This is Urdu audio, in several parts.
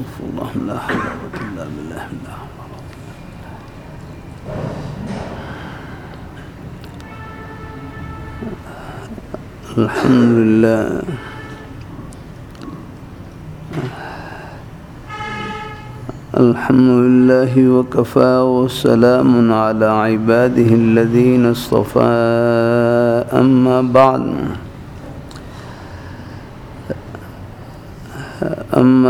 أستغفر الله لا حول ولا قوة إلا بالله لا. الحمد لله. الحمد لله وكفى وسلام على عباده الذين اصطفى. أما بعد.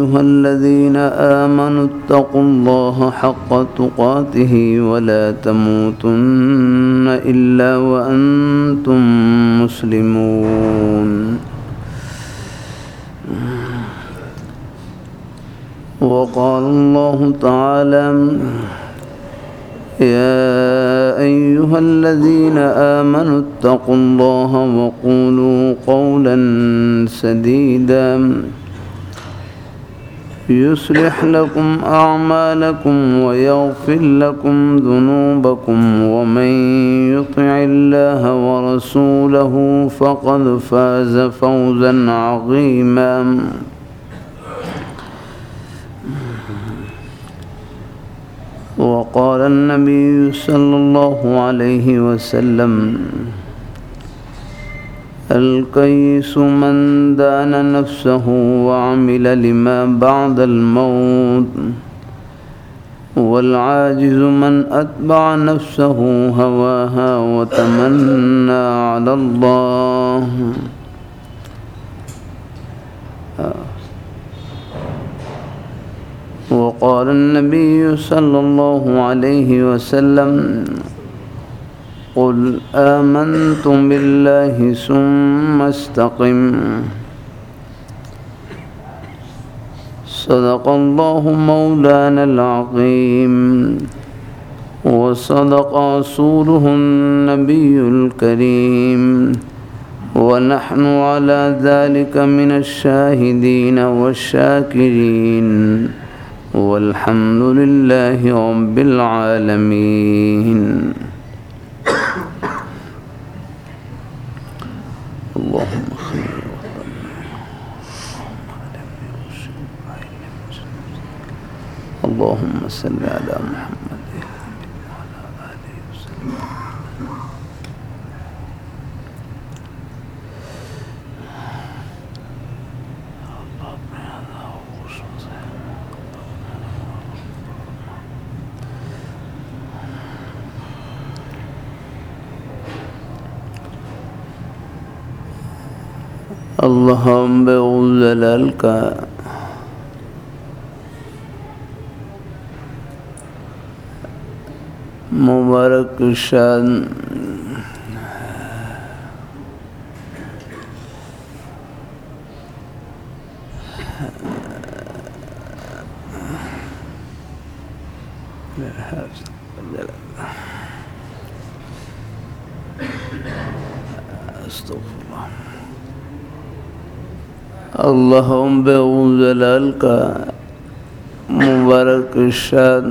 أيها الذين آمنوا اتقوا الله حق تقاته ولا تموتن إلا وأنتم مسلمون. وقال الله تعالى يا أيها الذين آمنوا اتقوا الله وقولوا قولا سديدا. يصلح لكم أعمالكم ويغفر لكم ذنوبكم ومن يطع الله ورسوله فقد فاز فوزا عظيما. وقال النبي صلى الله عليه وسلم الكيس من دان نفسه وعمل لما بعد الموت والعاجز من أتبع نفسه هواها وتمنى على الله. وقال النبي صلى الله عليه وسلم قل آمنتم بالله ثم استقم. صدق الله مولانا العظيم. وصدق رسوله النبي الكريم. ونحن على ذلك من الشاهدين والشاكرين. والحمد لله رب العالمين. وسلم على محمد. وعلى آله وسلم اللهم هذا هو مبارك شان اللهم بعوذ لك مبارك الشأن.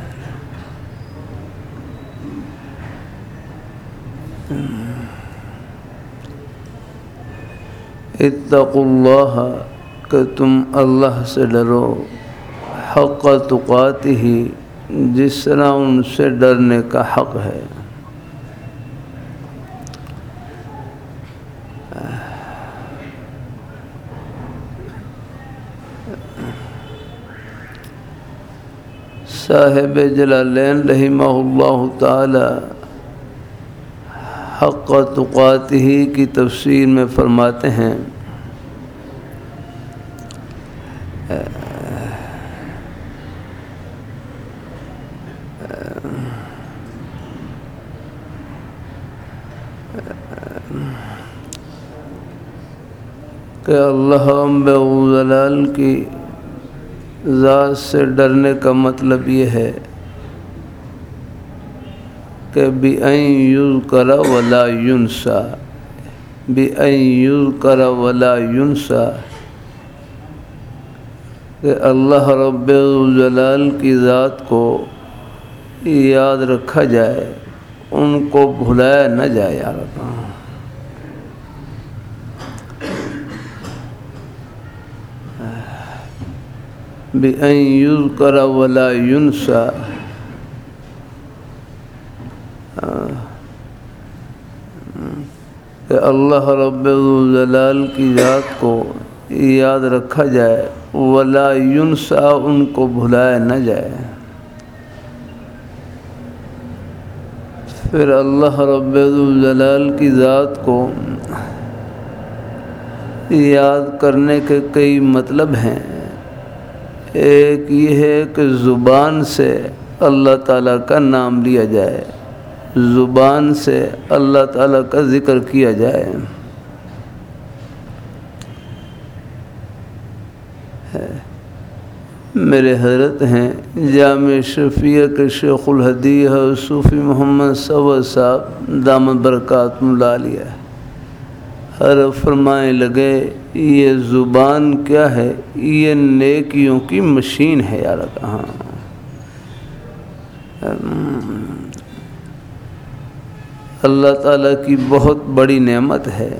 اتقوا اللہ کہ تم اللہ سے ڈرو، حق تقات ہی جس طرح ان سے ڈرنے کا حق ہے۔ صاحب جلالین رحمہ اللہ تعالی حق تقات ہی کی تفسیر میں فرماتے ہیں۔ کہ اللہ بلال کی ذات سے ڈرنے کا مطلب یہ ہے۔ کہ بی این یوز کرا ولا یونسا بی این یوز کرا ولا یونسا کہ اللہ رب الجلال کی ذات کو یاد رکھا جائے، ان کو بھلایا نہ جائے یار بی این یوز کرا ولا یونسا کہ اللہ رب الجلال کی ذات کو یاد رکھا جائے، ولا یونسا ان کو بھلایا نہ جائے۔ پھر اللہ رب الجلال کی ذات کو یاد کرنے کے کئی مطلب ہیں۔ ایک یہ ہے کہ زبان سے اللہ تعالیٰ کا نام لیا جائے۔ زبان سے اللہ تعالیٰ کا ذکر کیا جائے۔ میرے حضرت ہیں، جامع شفیع کے شیخ الحدیہ صوفی محمد صو صاحب دامت برکات ملالیہ۔ ہر فرمائے لگے، یہ زبان کیا ہے؟ یہ نیکیوں کی مشین ہے یار کہاں۔ اللہ تعالیٰ کی بہت بڑی نعمت ہے۔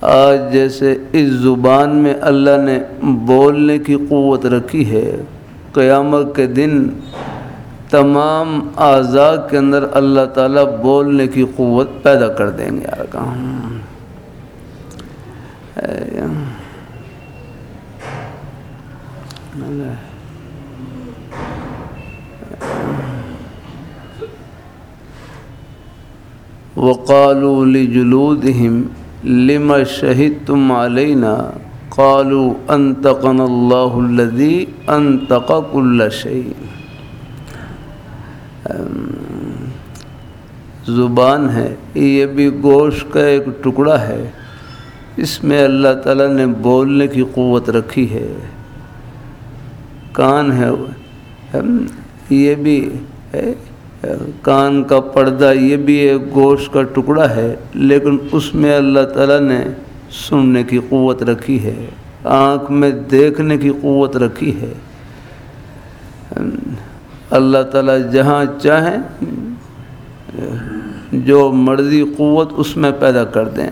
آج جیسے اس زبان میں اللہ نے بولنے کی قوت رکھی ہے، قیامت کے دن تمام اعضاء کے اندر اللہ تعالیٰ بولنے کی قوت پیدا کر دیں گے۔ یار کہاں وقالوا لجلودهم لما شهدتم علينا؟ قالوا انتقنا الله الذي انتق كل شيء. زبان ہے، یہ بھی گوشت کا ایک ٹکڑا ہے، اس میں اللہ تعالیٰ نے بولنے کی قوت رکھی ہے۔ کان ہے یہ بھی ہے کان کا پردہ یہ بھی ایک گوشت کا ٹکڑا ہے، لیکن اس میں اللہ تعالیٰ نے سننے کی قوت رکھی ہے، آنکھ میں دیکھنے کی قوت رکھی ہے۔ اللہ تعالیٰ جہاں چاہیں، جو مرضی قوت اس میں پیدا کر دیں۔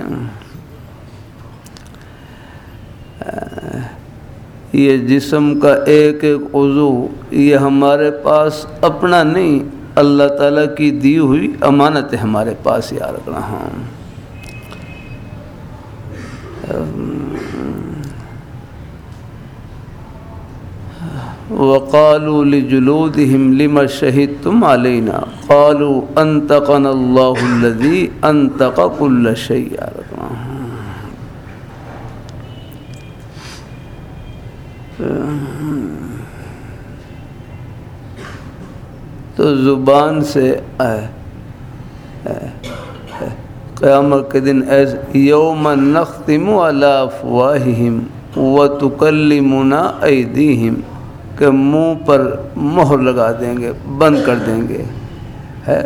یہ جسم کا ایک ایک عضو، یہ ہمارے پاس اپنا نہیں اللہ تعالیٰ کی دی ہوئی امانت ہے ہمارے پاس، یا رکھ ہوں وقالوا لجلودهم لما شهدتم علينا؟ قالوا انتقنا الله الذي انتق كل شيء يا تو زبان سے قیامت کے دن ایز یوم نختم علی افواہہم و تکلمنا ایدیہم کہ منہ پر مہر لگا دیں گے، بند کر دیں گے۔ ہے،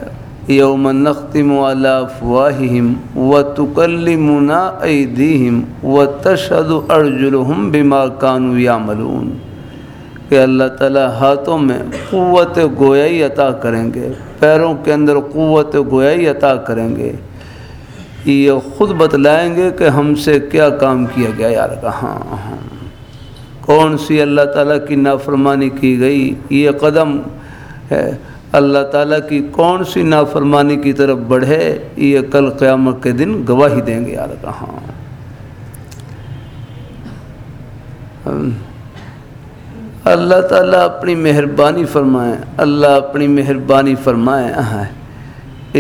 یوم نختم علی افواہہم و تکلمنا ایدیہم و تشہد ارجلہم بما کانوا یعملون۔ کہ اللہ تعالیٰ ہاتھوں میں قوت گویائی عطا کریں گے، پیروں کے اندر قوت گویائی عطا کریں گے۔ یہ خود بتلائیں گے کہ ہم سے کیا کام کیا گیا، یار ہاں ہاں کون سی اللہ تعالیٰ کی نافرمانی کی گئی؟ یہ قدم ہے۔ اللہ تعالیٰ کی کون سی نافرمانی کی طرف بڑھے؟ یہ کل قیامت کے دن گواہی دیں گے، یار کہاں؟ اللہ تعالیٰ اپنی مہربانی فرمائیں اللہ اپنی مہربانی فرمائیں ہاں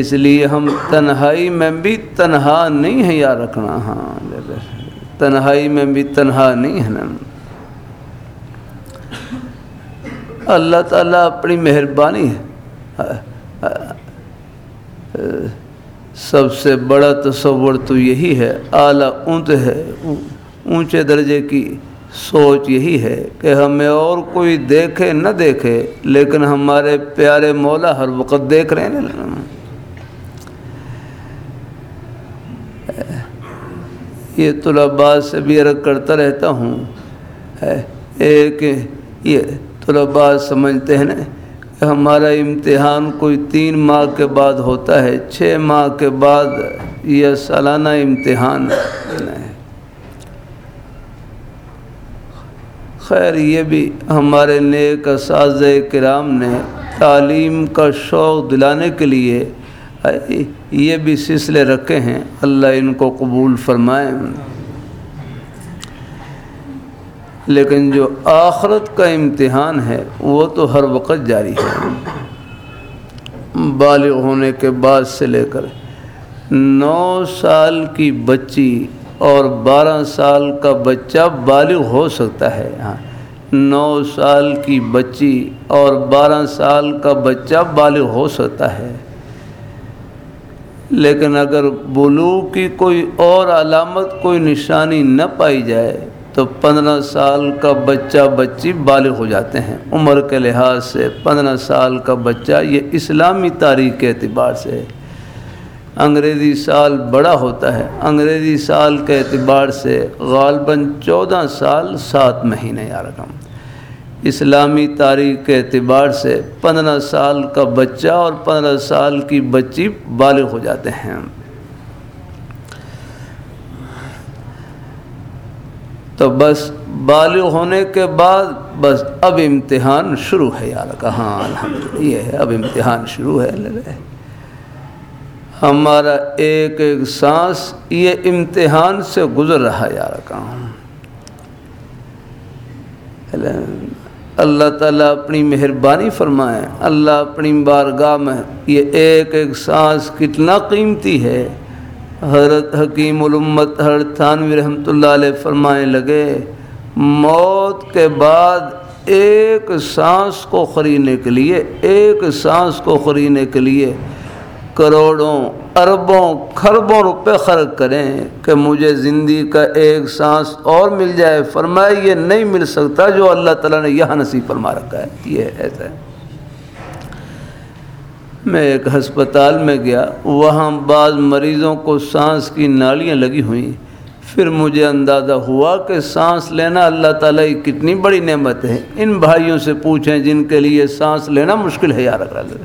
اس لیے ہم تنہائی میں بھی تنہا نہیں ہے یا رکھنا ہاں تنہائی میں بھی تنہا نہیں ہے نا اللہ تعالیٰ اپنی مہربانی ہے۔ سب سے بڑا تصور تو یہی ہے، اعلیٰ اونت ہے، اونچے درجے کی سوچ یہی ہے کہ ہمیں اور کوئی دیکھے نہ دیکھے، لیکن ہمارے پیارے مولا ہر وقت دیکھ رہے ہیں یہ طلباء سے بھی عرق کرتا رہتا ہوں۔ ایک یہ طلباء سمجھتے ہیں نا کہ ہمارا امتحان کوئی تین ماہ کے بعد ہوتا ہے، چھ ماہ کے بعد یہ سالانہ امتحان ہے۔ خیر یہ بھی ہمارے نیک اساذ کرام نے تعلیم کا شوق دلانے کے لیے یہ بھی سلسلے رکھے ہیں۔ اللہ ان کو قبول فرمائے۔ لیکن جو آخرت کا امتحان ہے، وہ تو ہر وقت جاری ہے۔ بالغ ہونے کے بعد سے لے کر نو سال کی بچی اور بارہ سال کا بچہ بالغ ہو سکتا ہے۔ ہاں نو سال کی بچی اور بارہ سال کا بچہ بالغ ہو سکتا ہے۔ لیکن اگر بلو کی کوئی اور علامت، کوئی نشانی نہ پائی جائے، تو پندرہ سال کا بچہ، بچی بالغ ہو جاتے ہیں۔ عمر کے لحاظ سے پندرہ سال کا بچہ یہ اسلامی تاریخ کے اعتبار سے انگریزی سال بڑا ہوتا ہے۔ انگریزی سال کے اعتبار سے غالباً چودہ سال سات مہینے یا رقم۔ اسلامی تاریخ کے اعتبار سے پندرہ سال کا بچہ اور پندرہ سال کی بچی بالغ ہو جاتے ہیں۔ تو بس بالغ ہونے کے بعد بس اب امتحان شروع ہے یار۔ کہاں؟ الحمد یہ ہے اب امتحان شروع ہے۔ ہمارا ایک ایک سانس یہ امتحان سے گزر رہا یار کہاں اللہ تعالیٰ اپنی مہربانی فرمائے، اللہ اپنی بارگاہ میں یہ ایک ایک سانس کتنا قیمتی ہے۔ حضرت حکیم الامت حضرت تھانوی رحمۃ اللہ علیہ فرمائے لگے، موت کے بعد ایک سانس کو خریدنے کے لیے، ایک سانس کو خریدنے کے لیے کروڑوں اربوں خربوں روپے خرچ کریں کہ مجھے زندگی کا ایک سانس اور مل جائے۔ فرمائے یہ نہیں مل سکتا جو اللہ تعالیٰ نے یہاں نصیب فرما رکھا ہے۔ یہ ایسا ہے۔ میں ایک ہسپتال میں گیا، وہاں بعض مریضوں کو سانس کی نالیاں لگی ہوئیں۔ پھر مجھے اندازہ ہوا کہ سانس لینا اللہ تعالیٰ کی کتنی بڑی نعمت ہے۔ ان بھائیوں سے پوچھیں جن کے لیے سانس لینا مشکل ہے یار اگر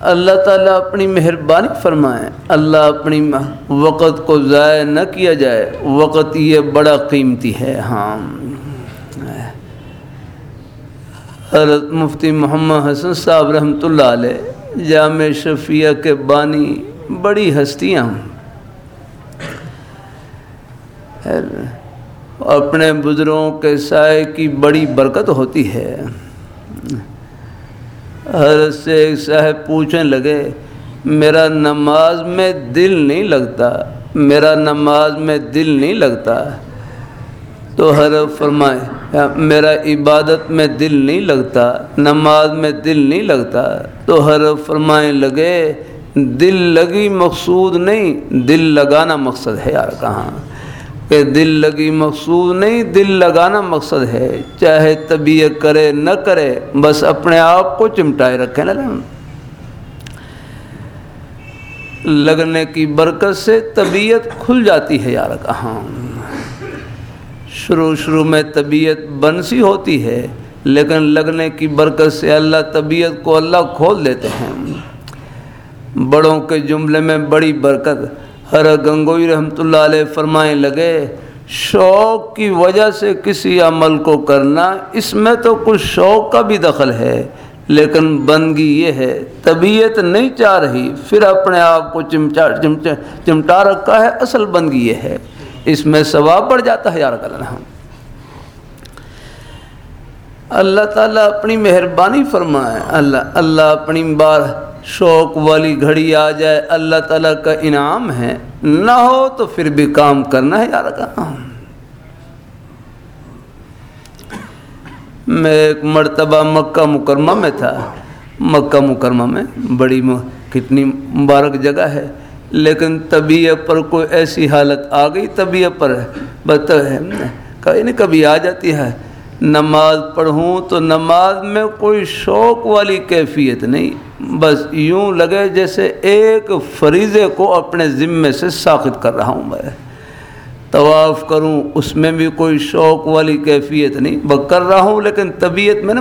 اللہ تعالیٰ اپنی مہربانی فرمائیں اللہ اپنی وقت کو ضائع نہ کیا جائے۔ وقت یہ بڑا قیمتی ہے۔ ہاں۔ حضرت مفتی محمد حسن صاحب رحمۃ اللہ علیہ، جامع شفیہ کے بانی، بڑی ہستیاں اپنے بزرگوں کے سائے کی بڑی برکت ہوتی ہے۔ حضرت سے ایک صاحب پوچھنے لگے، میرا نماز میں دل نہیں لگتا، میرا نماز میں دل نہیں لگتا۔ تو حضرت فرمائے، میرا عبادت میں دل نہیں لگتا، نماز میں دل نہیں لگتا۔ تو ہر فرمائیں لگے، دل لگی مقصود نہیں، دل لگانا مقصد ہے، یار، کہاں؟ کہ دل لگی مقصود نہیں، دل لگانا مقصد ہے۔ چاہے طبیعت کرے، نہ کرے، بس اپنے آپ کو چمٹائے رکھے نا لگنے کی برکت سے طبیعت کھل جاتی ہے یار کہاں۔ شروع شروع میں طبیعت بنسی ہوتی ہے، لیکن لگنے کی برکت سے اللہ طبیعت کو اللہ کھول دیتے ہیں۔ بڑوں کے جملے میں بڑی برکت۔ ہر گنگوئی رحمۃ اللہ علیہ فرمائیں لگے، شوق کی وجہ سے کسی عمل کو کرنا، اس میں تو کچھ شوق کا بھی دخل ہے، لیکن بندگی یہ ہے، طبیعت نہیں چاہ رہی، پھر اپنے آپ کو چمچا چمچا، چمٹا رکھا ہے، اصل بندگی یہ ہے۔ اس میں ثواب بڑھ جاتا ہے یار کرنا اللہ تعالیٰ اپنی مہربانی فرمائے، اللہ اللہ اپنی بار شوق والی گھڑی آ جائے، اللہ تعالیٰ کا انعام ہے۔ نہ ہو تو پھر بھی کام کرنا ہے یار کہاں میں ایک مرتبہ مکہ مکرمہ میں تھا۔ مکہ مکرمہ میں بڑی کتنی مبارک جگہ ہے۔ لیکن طبیعت پر کوئی ایسی حالت آ گئی، طبیعت پر بت ہے۔ کبھی آ جاتی ہے۔ نماز پڑھوں تو نماز میں کوئی شوق والی کیفیت نہیں، بس یوں لگے جیسے ایک فریضے کو اپنے ذمے سے ساخت کر رہا ہوں میں۔ طواف کروں، اس میں بھی کوئی شوق والی کیفیت نہیں۔ بس کر رہا ہوں لیکن طبیعت میں نا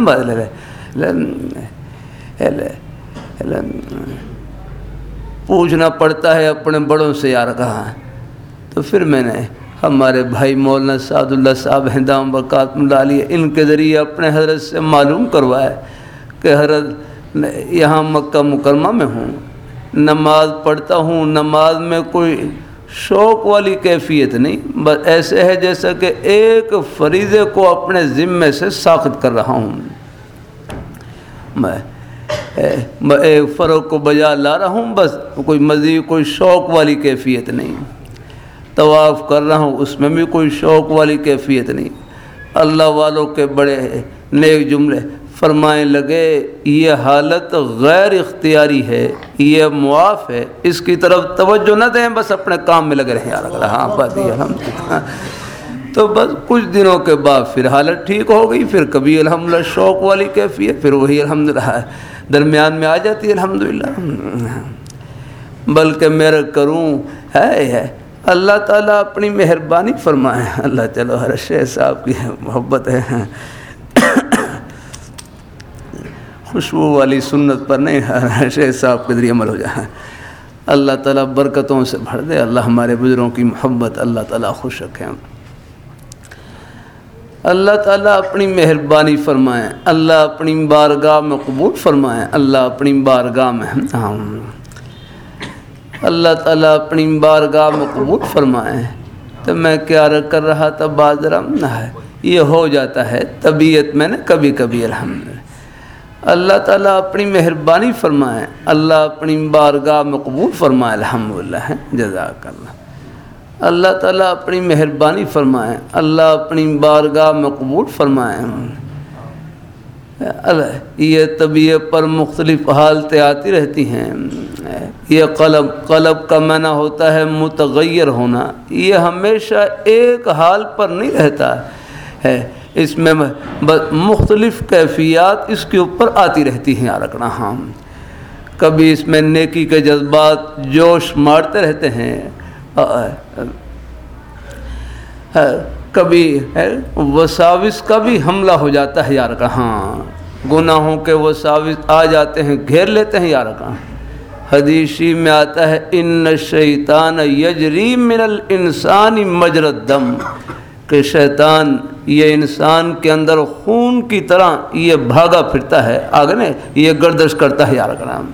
پوچھنا پڑتا ہے اپنے بڑوں سے، یار کہاں تو پھر میں نے ہمارے بھائی مولانا سعد اللہ صاحب ہندام برکات اللہ علیہ ان کے ذریعے اپنے حضرت سے معلوم کروائے کہ حضرت یہاں مکہ مکرمہ میں ہوں۔ نماز پڑھتا ہوں، نماز میں کوئی شوق والی کیفیت نہیں، بس ایسے ہے جیسا کہ ایک فریضے کو اپنے ذمے سے ساخت کر رہا ہوں۔ میں ایک فروغ کو بجا لا رہا ہوں، بس کوئی مزید کوئی شوق والی کیفیت نہیں۔ طواف کر رہا ہوں، اس میں بھی کوئی شوق والی کیفیت نہیں۔ اللہ والوں کے بڑے نیک جملے۔ فرمائیں لگے، یہ حالت غیر اختیاری ہے، یہ معاف ہے۔ اس کی طرف توجہ نہ دیں، بس اپنے کام میں لگے رہے ہاں الحمد تو بس کچھ دنوں کے بعد پھر حالت ٹھیک ہو گئی، پھر کبھی الحمد شوق والی کیفیت، پھر وہی الحمد للہ درمیان میں آ جاتی ہے الحمد للہ بلکہ میرا کروں ہے اللہ تعالیٰ اپنی مہربانی فرمائے اللہ چلو ہر شہ صاحب کی محبت ہے۔ خوشبو والی سنت پر نہیں، ہر شہ صاحب کے ذریعے عمل ہو جائے۔ اللہ تعالیٰ برکتوں سے بھر دے۔ اللہ ہمارے بزرگوں کی محبت، اللہ تعالیٰ خوش رکھیں اللہ تعالیٰ اپنی مہربانی فرمائیں اللہ اپنی بارگاہ میں قبول فرمائیں اللہ اپنی بارگاہ میں۔ ہاں اللہ تعالیٰ اپنی بارگاہ میں قبول فرمائے۔ تو میں کیا کر رہا تھا؟ بازرم نہ ہے۔ یہ ہو جاتا ہے طبیعت میں نے کبھی کبھی الحمد اللہ تعالیٰ اپنی مہربانی فرمائے۔ اللہ اپنی بارگاہ میں قبول فرمائے الحمد للہ جزاک اللہ اللہ تعالیٰ اپنی مہربانی فرمائے۔ اللہ اپنی بارگاہ میں قبول فرمائے۔ یہ طبیعت پر مختلف حالتیں آتی رہتی ہیں۔ یہ قلب قلب کا معنی ہوتا ہے متغیر ہونا۔ یہ ہمیشہ ایک حال پر نہیں رہتا ہے۔ اس میں مختلف کیفیات اس کے اوپر آتی رہتی ہیں۔ رکھنا ہاں کبھی اس میں نیکی کے جذبات جوش مارتے رہتے ہیں۔ کبھی وساوس کا بھی حملہ ہو جاتا ہے۔ یار کہاں گناہوں کے وساوس آ جاتے ہیں، گھیر لیتے ہیں۔ یار کہاں حدیثی میں آتا ہے، ان شیطان یجری من الانسان مجرد دم کہ شیطان یہ انسان کے اندر خون کی طرح یہ بھاگا پھرتا ہے، آگے یہ گردش کرتا ہے، یار کرام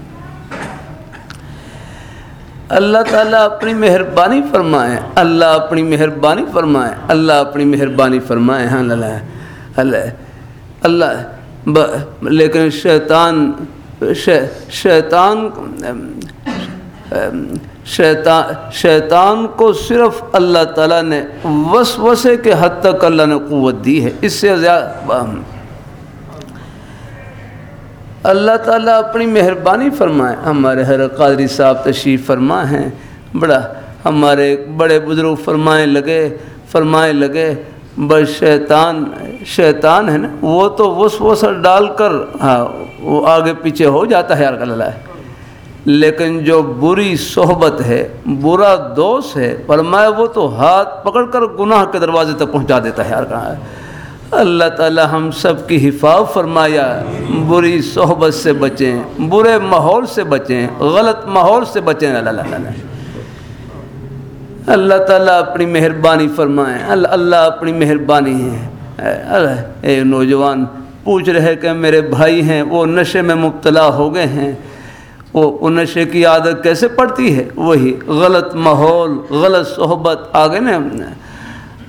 اللہ تعالیٰ اپنی مہربانی فرمائے، اللہ اپنی مہربانی فرمائے، اللہ اپنی مہربانی فرمائے ہاں اللہ۔ اللہ اللہ لیکن شیطان شیطان شیطان شیطان کو صرف اللہ تعالیٰ نے وسوسے کے حد تک اللہ نے قوت دی ہے۔ اس سے زیادہ اللہ تعالیٰ اپنی مہربانی فرمائے۔ ہمارے حر قادری صاحب تشریف فرما ہیں۔ بڑا ہمارے بڑے بزرگ فرمائیں لگے فرمائیں لگے بس شیطان شیطان ہے نا، وہ تو وسوسہ ڈال کر ہاں وہ آگے پیچھے ہو جاتا ہے یار اللہ لیکن جو بری صحبت ہے، برا دوست ہے، فرمایا وہ تو ہاتھ پکڑ کر گناہ کے دروازے تک پہنچا دیتا ہے یار کہاں اللہ تعالی ہم سب کی حفاظ فرمایا، بری صحبت سے بچیں، برے ماحول سے بچیں، غلط ماحول سے بچیں اللہ اللہ تعالیٰ اپنی مہربانی فرمائیں اللہ اللہ اپنی مہربانی ہے۔ اے نوجوان، پوچھ رہے کہ میرے بھائی ہیں، وہ نشے میں مبتلا ہو گئے ہیں۔ وہ نشے کی عادت کیسے پڑتی ہے؟ وہی غلط ماحول، غلط صحبت۔ آگے نا۔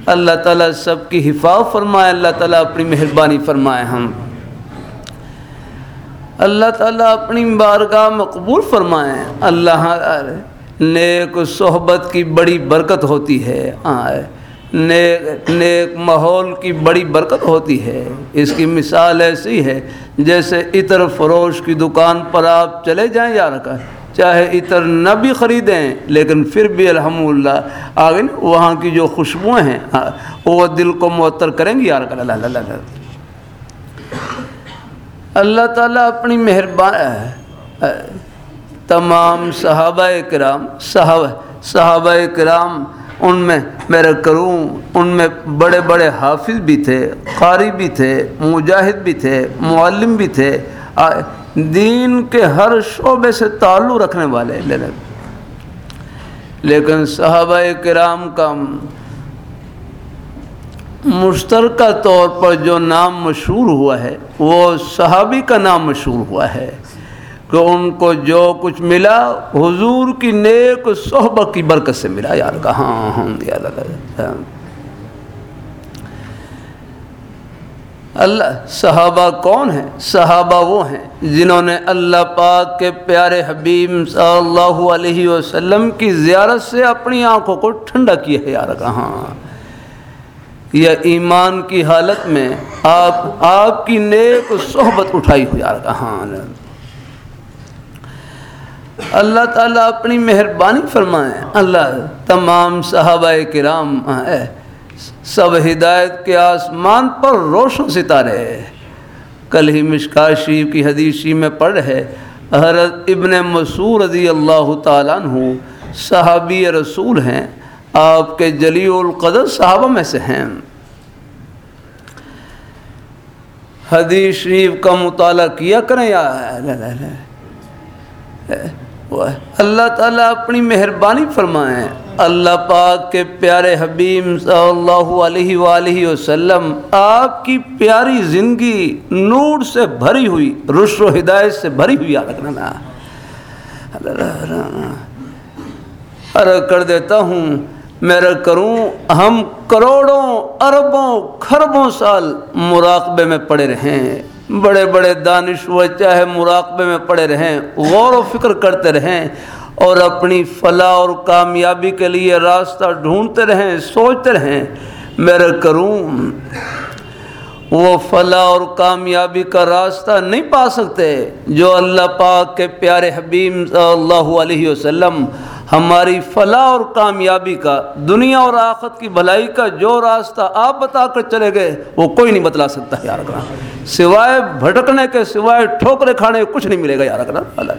اللہ تعالیٰ سب کی حفاظ فرمائے۔ اللہ تعالیٰ اپنی مہربانی فرمائے۔ ہم اللہ تعالیٰ اپنی بارگاہ مقبول فرمائیں اللہ نیک صحبت کی بڑی برکت ہوتی ہے۔ نیک نیک ماحول کی بڑی برکت ہوتی ہے۔ اس کی مثال ایسی ہے، جیسے عطر فروش کی دکان پر آپ چلے جائیں یا رکھا چاہے عطر نہ بھی خریدیں، لیکن پھر بھی الحمد اللہ آگے وہاں کی جو خوشبوئیں ہیں وہ دل کو معطر کریں گی یار اللہ اللہ اللہ تعالیٰ اپنی مہربان تمام صحابہ کرام، صحابہ صحابہ کرام ان میں میرا کروں، ان میں بڑے بڑے حافظ بھی تھے، قاری بھی تھے، مجاہد بھی تھے، معلم بھی تھے۔ دین کے ہر شعبے سے تعلق رکھنے والے لیکن صحابہ کرام کا مشترکہ طور پر جو نام مشہور ہوا ہے، وہ صحابی کا نام مشہور ہوا ہے۔ کہ ان کو جو کچھ ملا حضور کی نیک صحبت کی برکت سے ملا۔ یار کہاں ہم ہاں، ہاں۔ اللہ، صحابہ کون ہیں؟ صحابہ وہ ہیں جنہوں نے اللہ پاک کے پیارے حبیب صلی اللہ علیہ وسلم کی زیارت سے اپنی آنکھوں کو ٹھنڈا کیا ہے۔ یار کہاں یا ایمان کی حالت میں آپ آپ کی نیک صحبت اٹھائی ہو۔ یار کہاں اللہ تعالیٰ اپنی مہربانی فرمائیں اللہ تمام صحابہ کرام سب ہدایت کے آسمان پر روشن ستارے کل ہی مشکا شریف کی حدیثی میں پڑھ ہے، حضرت ابن مسور رضی اللہ تعالیٰ عنہ صحابی رسول ہیں۔ آپ کے جلی القدر صحابہ میں سے ہیں۔ حدیث شریف کا مطالعہ کیا کریں یا اللہ تعالیٰ اپنی مہربانی فرمائیں اللہ پاک کے پیارے حبیب صلی اللہ علیہ وآلہ وسلم، آپ کی پیاری زندگی نور سے بھری ہوئی رش و ہدایت سے بھری ہوئی رکھنا ارے کر دیتا ہوں میرا کروں، ہم کروڑوں، اربوں خربوں سال مراقبے میں پڑے رہیں۔ بڑے بڑے دانشور چاہے مراقبے میں پڑے رہیں، غور و فکر کرتے رہیں اور اپنی فلاح اور کامیابی کے لیے راستہ ڈھونڈتے رہیں، سوچتے رہیں، میرے کروں وہ فلاح اور کامیابی کا راستہ نہیں پا سکتے جو اللہ پاک کے پیارے حبیب صلی اللہ علیہ وسلم ہماری فلاح اور کامیابی کا، دنیا اور آخت کی بھلائی کا جو راستہ آپ بتا کر چلے گئے، وہ کوئی نہیں بتلا سکتا یار اکرا سوائے بھٹکنے کے، سوائے ٹھوکرے کھانے کچھ نہیں ملے گا یار اکرا اللہ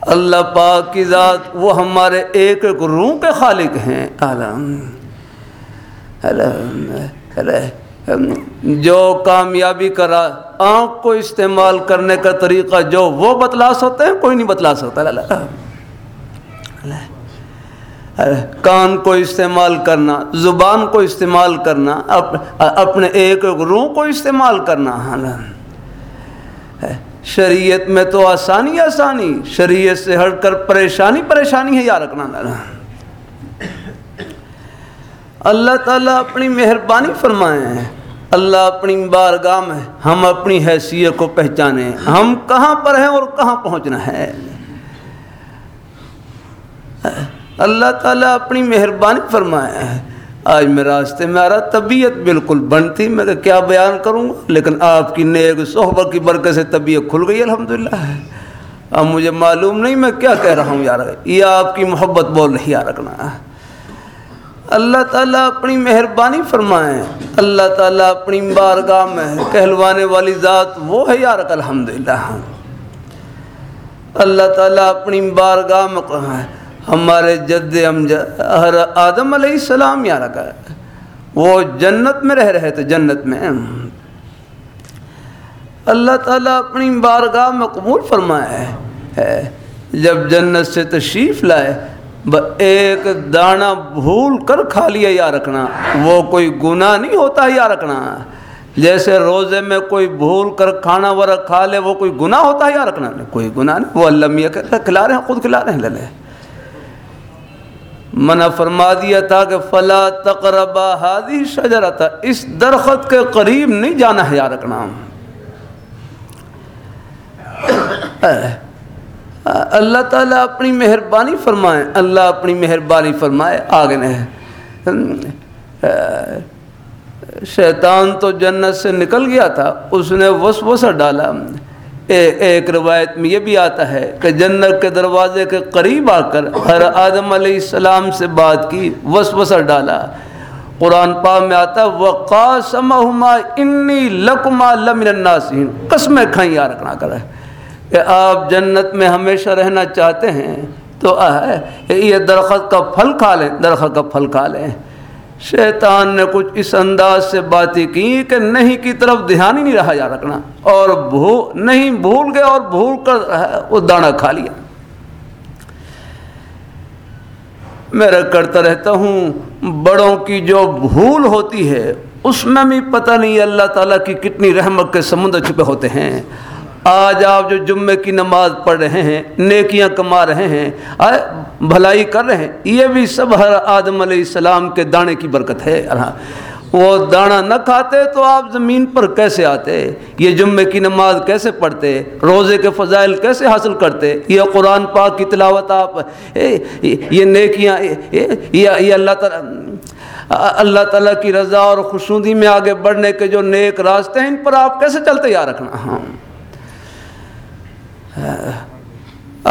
اللہ پاک کی ذات، وہ ہمارے ایک ایک روح کے خالق ہیں۔ جو کامیابی کرا آنکھ کو استعمال کرنے کا طریقہ جو وہ بتلا سکتے ہیں، کوئی نہیں بتلا سکتا۔ کان کو استعمال کرنا، زبان کو استعمال کرنا اپنے ایک روح کو استعمال کرنا۔ ہاں، شریعت میں تو آسانی آسانی۔ شریعت سے ہٹ کر پریشانی پریشانی ہے یا رکھنا۔ اللہ تعالیٰ اپنی مہربانی فرمائے ہیں۔ اللہ اپنی بارگاہ میں ہم اپنی حیثیت کو پہچانے ہم کہاں پر ہیں اور کہاں پہنچنا ہے؟ اللہ تعالیٰ اپنی مہربانی فرمایا ہے آج میں راستے میں آ رہا، طبیعت بالکل بنتی میں کہ کیا بیان کروں گا؟ لیکن آپ کی نیک صحبت کی برکت سے طبیعت کھل گئی، الحمدللہ۔ اب مجھے معلوم نہیں میں کیا کہہ رہا ہوں یار۔ یہ آپ کی محبت بول رہی یار رکھنا اللہ تعالیٰ اپنی مہربانی فرمائے۔ اللہ تعالیٰ اپنی بارگاہ میں کہلوانے والی ذات وہ ہے یار الحمد للہ اللہ تعالیٰ اپنی بارگاہ میں ہمارے جد آدم علیہ السلام یار، کا وہ جنت میں رہ رہے تھے، جنت میں۔ اللہ تعالیٰ اپنی بارگاہ میں قبول فرمایا ہے، جب جنت سے تشریف لائے ایک دانہ بھول کر کھا لیا یا رکھنا، وہ کوئی گناہ نہیں ہوتا یا رکھنا۔ جیسے روزے میں کوئی بھول کر کھانا ورا کھا لے، وہ کوئی گناہ ہوتا ہے یا رکھنا؟ نہیں، کوئی گناہ نہیں۔ وہ اللہ میاں کھلا رہے ہیں خود کھلا رہے ہیں لے منع فرما دیا تھا کہ فلا تقربا ہادی شجرا تھا اس درخت کے قریب نہیں جانا ہے یا رکھنا۔ اللہ تعالیٰ اپنی مہربانی فرمائے، اللہ اپنی مہربانی فرمائے، آگے نہیں۔ شیطان تو جنت سے نکل گیا تھا، اس نے وسوسہ ڈالا۔ ایک روایت میں یہ بھی آتا ہے کہ جنت کے دروازے کے قریب آ کر ہر آدم علیہ السلام سے بات کی، وسوسہ ڈالا۔ قرآن پا میں آتا وقاسمہما انی لکما لمن الناسین قسمیں کھائیں یا رکھنا کرے کہ آپ جنت میں ہمیشہ رہنا چاہتے ہیں، تو یہ درخت کا پھل کھا لیں، درخت کا پھل کھا لیں۔ شیطان نے کچھ اس انداز سے باتیں کی کہ نہیں کی طرف دھیان ہی نہیں رہا جا رکھنا۔ اور نہیں بھول گئے اور بھول کر وہ دانا کھا لیا۔ میں کرتا رہتا ہوں، بڑوں کی جو بھول ہوتی ہے، اس میں بھی پتہ نہیں اللہ تعالیٰ کی کتنی رحمت کے سمندر چھپے ہوتے ہیں۔ آج آپ جو جمعے کی نماز پڑھ رہے ہیں، نیکیاں کما رہے ہیں بھلائی کر رہے ہیں، یہ بھی سب ہر آدم علیہ السلام کے دانے کی برکت ہے۔ ہاں، وہ دانا نہ کھاتے تو آپ زمین پر کیسے آتے؟ یہ جمعے کی نماز کیسے پڑھتے؟ روزے کے فضائل کیسے حاصل کرتے؟ یہ قرآن پاک کی تلاوت آپ یہ نیکیاں یہ اللہ تعالیٰ اللہ تعالیٰ کی رضا اور خوشودی میں آگے بڑھنے کے جو نیک راستے ہیں، ان پر آپ کیسے چلتے؟ یا رکھنا۔ ہاں۔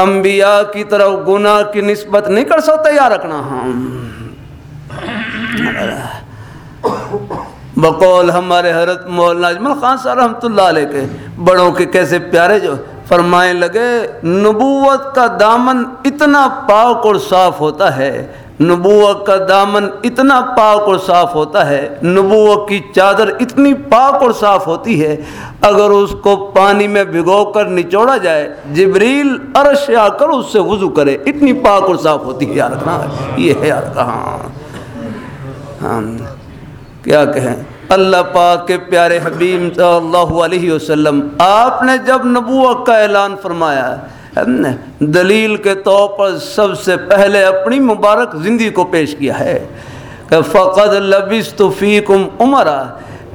انبیاء کی طرف گناہ کی نسبت نہیں کر سکتے، یا رکھنا ہم؟ بقول ہمارے حضرت مولانا اجمل خان صاحب رحمۃ اللہ علیہ کے بڑوں کے کیسے پیارے جو فرمائے لگے، نبوت کا دامن اتنا پاک اور صاف ہوتا ہے نبوت کا دامن اتنا پاک اور صاف ہوتا ہے، نبوت کی چادر اتنی پاک اور صاف ہوتی ہے، اگر اس کو پانی میں بھگو کر نچوڑا جائے، جبریل عرش آ کر اس سے وضو کرے، اتنی پاک اور صاف ہوتی ہے۔ یار، کہاں یہ ہے یار، کہاں؟ ہاں کیا کہیں؟ اللہ پاک کے پیارے حبیم صلی اللہ علیہ وسلم، آپ نے جب نبوت کا اعلان فرمایا دلیل کے طور پر سب سے پہلے اپنی مبارک زندگی کو پیش کیا ہے کہ فقد لبس تو فیکم عمرہ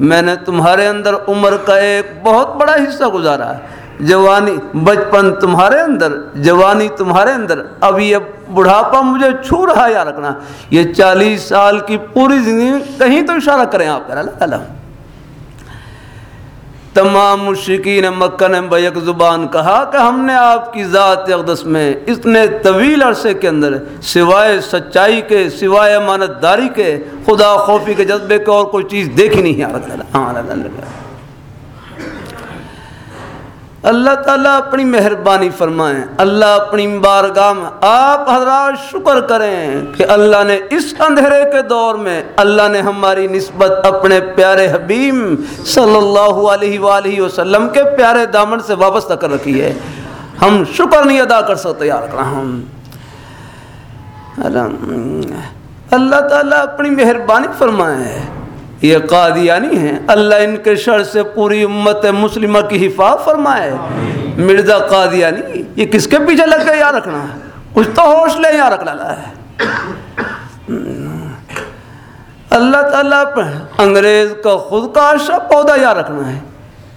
میں نے تمہارے اندر عمر کا ایک بہت بڑا حصہ گزارا۔ جوانی، بچپن تمہارے اندر، جوانی تمہارے اندر، اب یہ بڑھاپا مجھے چھو رہا یا رکھنا۔ یہ چالیس سال کی پوری زندگی کہیں تو اشارہ کریں آپ اللہ تعالیٰ۔ تمام مشرقین مکہ نے بیک زبان کہا کہ ہم نے آپ کی ذات اقدس میں اتنے طویل عرصے کے اندر سوائے سچائی کے، سوائے امانت داری کے، خدا خوفی کے جذبے کے اور کوئی چیز دیکھی نہیں ہے۔ اللہ تعالیٰ اپنی مہربانی فرمائیں۔ اللہ اپنی بارگاہ میں آپ حضرات شکر کریں کہ اللہ نے اس اندھیرے کے دور میں اللہ نے ہماری نسبت اپنے پیارے حبیم صلی اللہ علیہ وآلہ وسلم کے پیارے دامن سے وابستہ کر رکھی ہے۔ ہم شکر نہیں ادا کر سکتے یار ہم اللہ تعالیٰ اپنی مہربانی فرمائیں۔ یہ قادیانی ہیں۔ اللہ ان کے شر سے پوری امت مسلمہ کی حفاظ فرمائے۔ مرزا قادیانی، یہ کس کے پیچھے لگ گئے؟ یا رکھنا۔ ہے کچھ تو ہوش لے یا رکھنا۔ ہے۔ اللہ تعالیٰ انگریز کا خود کا عشا پودا یا رکھنا ہے۔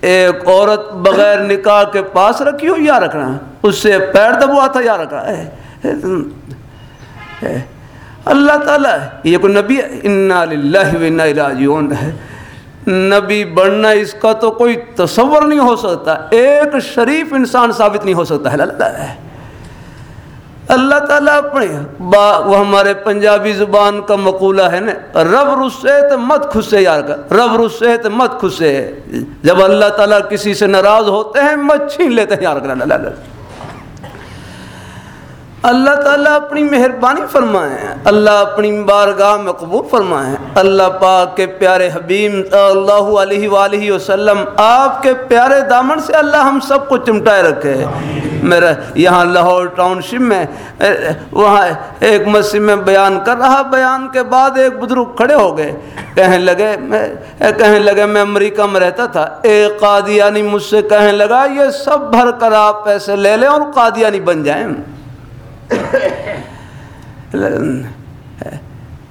ایک عورت بغیر نکاح کے پاس رکھی ہو یا رکھنا۔ ہے اس سے پیر دبوا تھا یا رکھا ہے اللہ تعالیٰ یہ کوئی نبی راجعون ہے۔ نبی بڑھنا اس کا تو کوئی تصور نہیں ہو سکتا۔ ایک شریف انسان ثابت نہیں ہو سکتا۔ ہے اللہ ہے اللہ تعالیٰ اپنے با وہ ہمارے پنجابی زبان کا مقولہ ہے نا، رب رسے تو مت خسے یار کا۔ رب رسے تو مت خسے جب اللہ تعالیٰ کسی سے ناراض ہوتے ہیں، مت چھین لیتے ہیں یار کر اللہ اللہ تعالیٰ اپنی مہربانی فرمائے اللہ اپنی بارگاہ میں قبول فرمائے اللہ پاک کے پیارے حبیم اللہ علیہ وآلہ وسلم، آپ کے پیارے دامن سے اللہ ہم سب کو چمٹائے رکھے میرا یہاں لاہور ٹاؤن شپ میں، وہاں ایک مسجد میں بیان کر رہا، بیان کے بعد ایک بزرگ کھڑے ہو گئے۔ کہنے لگے، میں، کہنے لگے، میں امریکہ میں رہتا تھا۔ ایک قادیانی، مجھ سے کہنے لگا، یہ سب بھر کر آپ پیسے لے لیں اور قادیانی بن جائیں۔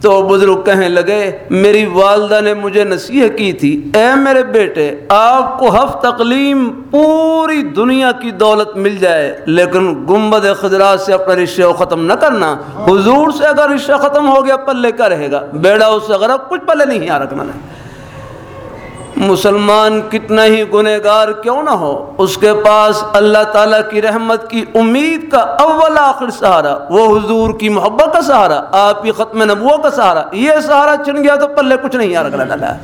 تو بزرگ کہنے لگے، میری والدہ نے مجھے نصیحت کی تھی، اے میرے بیٹے، آپ کو ہف تقلیم پوری دنیا کی دولت مل جائے، لیکن گمبد خدرات سے اپنا رشتے کو ختم نہ کرنا۔ حضور سے اگر رشتہ ختم ہو گیا، پلے کا رہے گا۔ بیڑا اس سے اگر کچھ پلے نہیں آ رکھنا نہیں مسلمان کتنا ہی گنہگار کیوں نہ ہو، اس کے پاس اللہ تعالیٰ کی رحمت کی امید کا اول آخر سہارا، وہ حضور کی محبت کا سہارا، آپ کی ختم نبو کا سہارا۔ یہ سہارا چن گیا تو پلے کچھ نہیں یار اللہ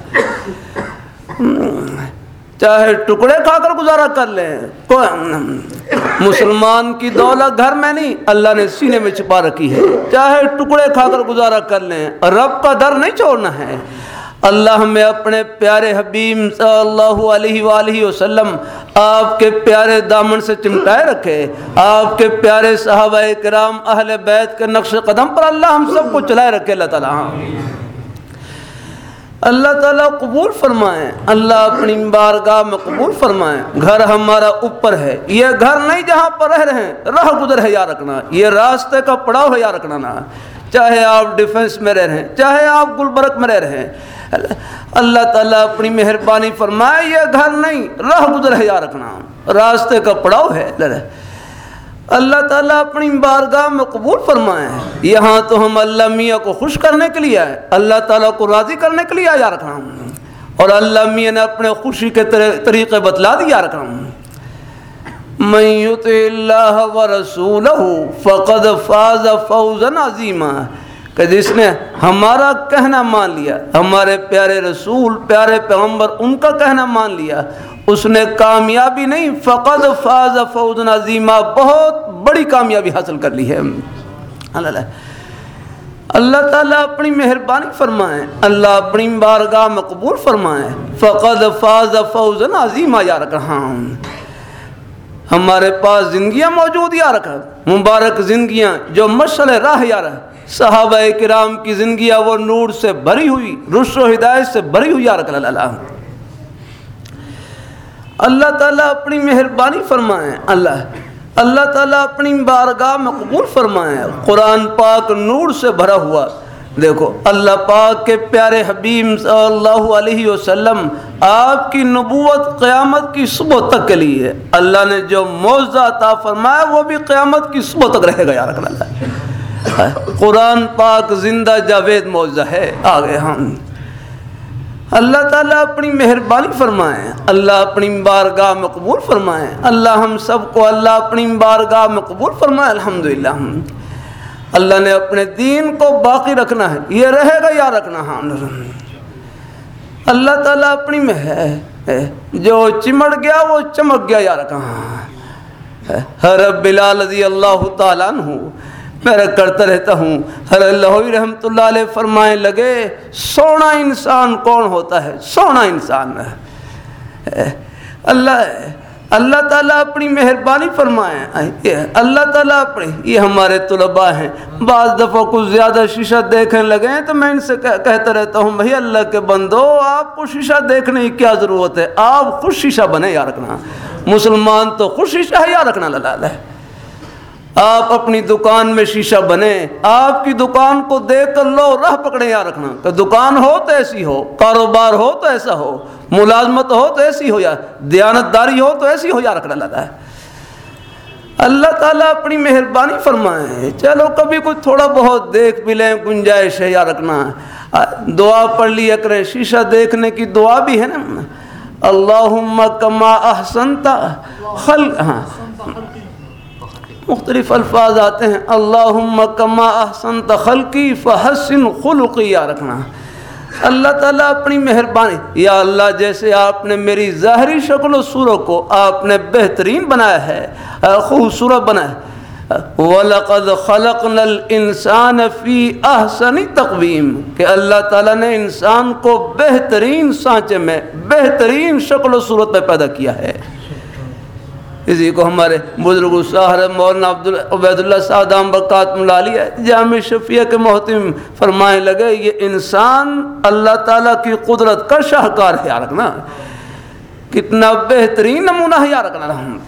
چاہے ٹکڑے کھا کر گزارا کر لیں۔ مسلمان کی دولت گھر میں نہیں، اللہ نے سینے میں چھپا رکھی ہے۔ چاہے ٹکڑے کھا کر گزارا کر لیں، رب کا در نہیں چھوڑنا ہے۔ اللہ ہمیں اپنے پیارے حبیب صلی اللہ علیہ وآلہ وسلم آپ کے پیارے دامن سے چمٹائے رکھے، آپ کے پیارے صحابہ کرام اہل بیت کے نقش قدم پر اللہ ہم سب کو چلائے رکھے، اللہ تعالیٰ ہاں۔ اللہ تعالیٰ قبول فرمائیں اللہ اپنی بارگاہ میں قبول فرمائیں گھر ہمارا اوپر ہے، یہ گھر نہیں جہاں پر رہ رہے ہیں، راہ گزر ہے یا رکھنا، یہ راستے کا پڑاؤ ہے یا رکھنا نہ چاہے آپ ڈیفنس میں رہ رہے ہیں، چاہے آپ گلبرگ میں رہ رہے ہیں۔ اللہ تعالیٰ اپنی مہربانی فرمائے، یہ گھر نہیں، راہ گزر ہے یا رکھنا۔ راستے کا پڑاؤ ہے اللہ تعالیٰ اپنی بارگاہ میں قبول فرمائے۔ یہاں تو ہم اللہ میاں کو خوش کرنے کے لیے آئے۔ اللہ تعالیٰ کو راضی کرنے کے لیے یا رکھنا۔ ہوں اور اللہ میاں نے اپنے خوشی کے طریقے بتلا دیا رکھنا۔ ہوں من یطع اللہ و فقد فاز فوزا عظیما۔ کہ جس نے ہمارا کہنا مان لیا، ہمارے پیارے رسول، پیارے پیغمبر، ان کا کہنا مان لیا، اس نے کامیابی نہیں، فقد فاز فوز عظیمہ بہت بڑی کامیابی حاصل کر لی ہے۔ اللہ تعالیٰ اپنی مہربانی فرمائیں اللہ اپنی بارگاہ مقبول فرمائیں فقد فاز فوز عظیمہ یا رکھا ہوں ہمارے پاس زندگیاں موجود یا رکھا؟ مبارک زندگیاں جو مشل راہ یا رہا۔ صحابہ کرام کی زندگیاں وہ نور سے بھری ہوئی رش و ہدایت سے بھری ہوئی، یا رکھ اللہ اللہ تعالیٰ اپنی مہربانی فرمائیں اللہ اللہ تعالیٰ اپنی بارگاہ میں قبول قرآن پاک نور سے بھرا ہوا۔ دیکھو، اللہ پاک کے پیارے حبیم صلی اللہ علیہ وسلم آپ کی نبوت قیامت کی صبح تک کے لیے، اللہ نے جو موضوع عطا فرمایا، وہ بھی قیامت کی صبح تک رہے گا، یا رکھ اللہ قرآن پاک زندہ جاوید موضع ہے۔ آگے ہم۔ اللہ تعالیٰ اپنی مہربانی فرمائیں، اللہ اپنی بارگاہ میں قبول فرمائیں۔ اللہ ہم سب کو اللہ اپنی بارگاہ میں قبول فرمائے، الحمدللہ۔ اللہ نے اپنے دین کو باقی رکھنا ہے۔ یہ رہے گا یا رکھنا؟ ہاں اللہ تعالیٰ اپنی میں ہے۔ جو چمڑ گیا، وہ چمک گیا یا رکھا۔ ہاں، ہاں، ہر بلال رضی اللہ تعالیٰ عنہ، میں کرتا رہتا ہوں۔ ہر اللہ رحمۃ اللہ علیہ فرمائے لگے، سونا انسان کون ہوتا ہے؟ سونا انسان اللہ اللہ تعالیٰ اپنی مہربانی فرمائے۔ اللہ تعالیٰ اپنی، یہ ہمارے طلباء ہیں۔ بعض دفعہ کچھ زیادہ شیشہ دیکھنے لگے ہیں تو میں ان سے کہتا رہتا ہوں، بھائی اللہ کے بندو، آپ کو شیشہ دیکھنے کی کیا ضرورت ہے؟ آپ خوش شیشہ بنے یا رکھنا۔ مسلمان تو خوش شیشہ ہے یا رکھنا اللہ۔ ہے آپ اپنی دکان میں شیشہ بنے آپ کی دکان کو دیکھ کر لو، راہ پکڑے یا رکھنا۔ کہ دکان ہو تو ایسی ہو، کاروبار ہو تو ایسا ہو، ملازمت ہو تو ایسی ہو یا دیانت داری ہو تو ایسی ہو یا رکھنا لگا ہے۔ اللہ تعالیٰ اپنی مہربانی فرمائے۔ چلو کبھی کچھ تھوڑا بہت دیکھ بھی لیں، گنجائش ہے یا رکھنا دعا پڑھ لیا کریں شیشہ دیکھنے کی دعا بھی ہے نا۔ اللہ کما احسنتا خلق ہاں۔ مختلف الفاظ آتے ہیں۔ اللہ کما احسن تخلقی فحسن خلقی یا رکھنا۔ اللہ تعالیٰ اپنی مہربانی، یا اللہ جیسے آپ نے میری ظاہری شکل و صورت کو آپ نے بہترین بنایا ہے خوبصورت بنایا ہے۔ وَلَقَدْ خَلَقْنَا الْإِنسَانَ فِي أَحْسَنِ تَقْوِيمِ۔ کہ اللہ تعالیٰ نے انسان کو بہترین سانچے میں، بہترین شکل و صورت میں پیدا کیا ہے۔ اسی کو ہمارے بزرگ سہر مولانا عبید اللہ صاحب برکات ملالی ہے، جامع شفیہ کے محتم فرمائے لگے، یہ انسان اللہ تعالیٰ کی قدرت کا شاہکار ہے رکھنا۔ کتنا بہترین نمونہ ہے رکھنا۔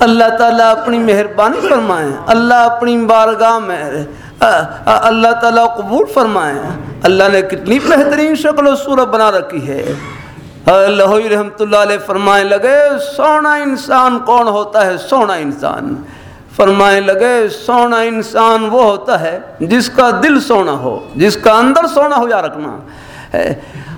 اللہ تعالیٰ اپنی مہربانی فرمائے، اللہ اپنی بارگاہ میں اللہ تعالیٰ قبول فرمائے۔ اللہ نے کتنی بہترین شکل و صورت بنا رکھی ہے۔ اللہ رحمۃ اللہ علیہ فرمائے لگے، سونا انسان کون ہوتا ہے؟ سونا انسان۔ فرمائے لگے، سونا انسان وہ ہوتا ہے جس کا دل سونا ہو، جس کا اندر سونا ہو یا رکھنا۔ ہے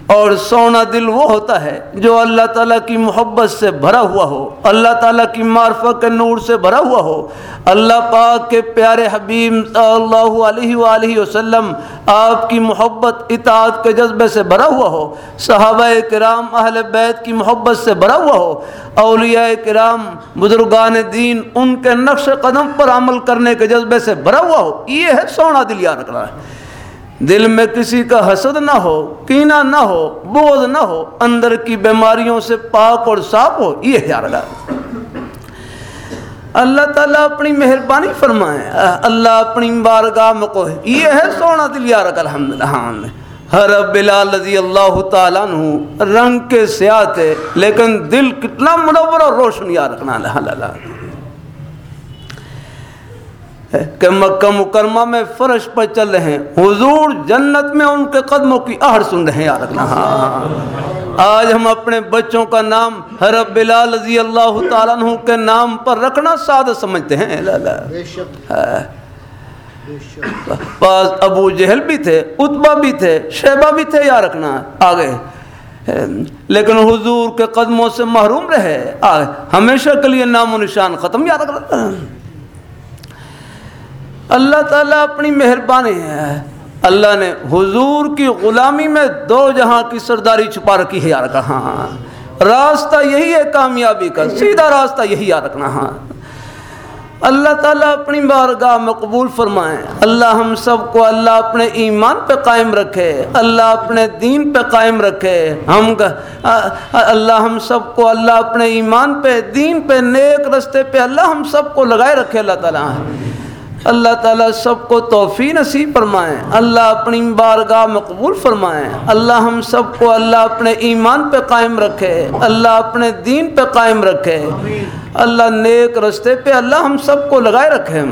اور سونا دل وہ ہوتا ہے جو اللہ تعالیٰ کی محبت سے بھرا ہوا ہو، اللہ تعالیٰ کی معرفت کے نور سے بھرا ہوا ہو۔ اللہ پاک کے پیارے حبیب صلی اللہ علیہ وآلہ وسلم، آپ کی محبت اطاعت کے جذبے سے بھرا ہوا ہو۔ صحابہ کرام، اہل بیت کی محبت سے بھرا ہوا ہو۔ اولیاء کرام، بزرگان دین، ان کے نقش قدم پر عمل کرنے کے جذبے سے بھرا ہوا ہو۔ یہ ہے سونا دل یاد رکھنا۔ ہے دل میں کسی کا حسد نہ ہو، کینہ نہ ہو، بوجھ نہ ہو، اندر کی بیماریوں سے پاک اور صاف ہو، یہ خیال رکھا اللہ تعالیٰ اپنی مہربانی فرمائے۔ اللہ اپنی بارگاہ میں کو یہ ہے سونا دل یا رکھ الحمد للہ ہاں ہر بلال رضی اللہ تعالیٰ عنہ رنگ کے سیاہ تھے، لیکن دل کتنا منور اور روشن یا رکھنا اللہ کہ مکہ مکرمہ میں فرش پر چل رہے ہیں۔ حضور جنت میں ان کے قدموں کی آہر سن رہے ہیں یا ہاں،, ہاں،, ہاں, آج ہم اپنے بچوں کا نام حرب بلال رضی اللہ تعالیٰ عنہ کے نام پر رکھنا سادہ سمجھتے ہیں۔ پاس ابو جہل بھی تھے اتبا بھی تھے شیبہ بھی تھے یا رکھنا۔ آگے۔ لیکن حضور کے قدموں سے محروم رہے۔ آگے۔ ہمیشہ کے لیے نام و نشان ختم یا رکھنا۔ اللہ تعالیٰ اپنی مہربانی ہے۔ اللہ نے حضور کی غلامی میں دو جہاں کی سرداری چھپا رکھی ہے یار کہاں۔ راستہ یہی ہے کامیابی کا، سیدھا راستہ یہی یار رکھنا۔ ہاں اللہ تعالیٰ اپنی بارگاہ میں قبول فرمائیں اللہ ہم سب کو اللہ اپنے ایمان پہ قائم رکھے۔ اللہ اپنے دین پہ قائم رکھے۔ ہم اللہ ہم سب کو اللہ اپنے ایمان پہ، دین پہ، نیک رستے پہ اللہ ہم سب کو لگائے رکھے، اللہ تعالیٰ۔ اللہ تعالیٰ سب کو توفی نصیب فرمائیں اللہ اپنی بارگاہ مقبول فرمائیں اللہ ہم سب کو اللہ اپنے ایمان پہ قائم رکھے، اللہ اپنے دین پہ قائم رکھے۔ اللہ نیک رستے پہ اللہ ہم سب کو لگائے رکھے۔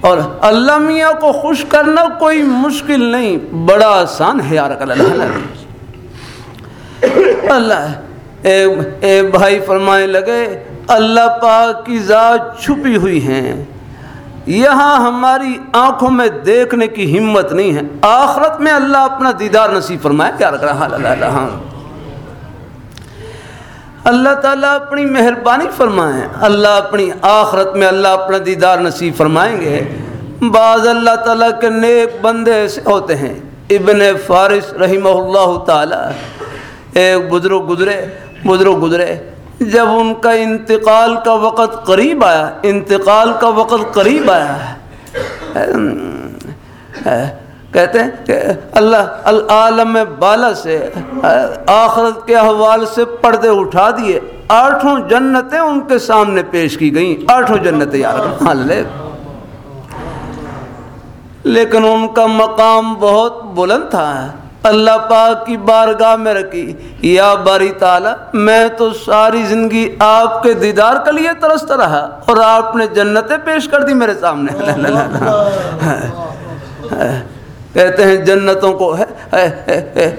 اور اللہ میاں کو خوش کرنا کوئی مشکل نہیں، بڑا آسان ہے یار اللہ اللہ، اے بھائی فرمائے لگے، اللہ پاک کی ذات چھپی ہوئی ہیں۔ یہاں ہماری آنکھوں میں دیکھنے کی ہمت نہیں ہے۔ آخرت میں اللہ اپنا دیدار نصیب فرمائے کیا رکھ رہا اللہ ہاں۔ اللہ تعالیٰ اپنی مہربانی فرمائیں اللہ اپنی آخرت میں اللہ اپنا دیدار نصیب فرمائیں گے۔ بعض اللہ تعالیٰ کے نیک بندے ایسے ہوتے ہیں۔ ابن فارس رحمہ اللہ تعالیٰ، ایک بزرگ گزرے بزرگ گزرے۔ جب ان کا انتقال کا وقت قریب آیا، انتقال کا وقت قریب آیا کہتے ہیں کہ اللہ العالم بالا سے، آخرت کے حوال سے پردے اٹھا دیے۔ آٹھوں جنتیں ان کے سامنے پیش کی گئیں۔ آٹھوں جنتیں یار لے لیکن ان کا مقام بہت بلند تھا۔ اللہ پاک کی بارگاہ میں رکھی۔ یا باری تعالیٰ میں تو ساری زندگی آپ کے دیدار کے لیے ترستا رہا اور آپ نے جنتیں پیش کر دی میرے سامنے۔ کہتے ہیں جنتوں کو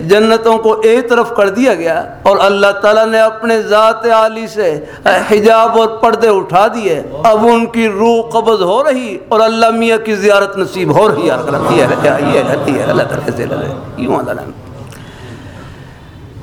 جنتوں کو ایک طرف کر دیا گیا اور اللہ تعالیٰ نے اپنے ذات عالی سے حجاب اور پردے اٹھا دیے۔ اب ان کی روح قبض ہو رہی اور اللہ میاں کی زیارت نصیب ہو رہی۔